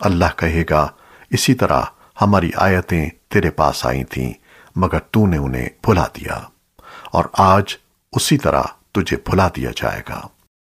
اللہ کہے گا، اسی طرح ہماری آیتیں تیرے پاس آئی تھیں، مگر تو نے انہیں بھلا دیا، اور آج اسی طرح تجھے بھلا دیا جائے گا۔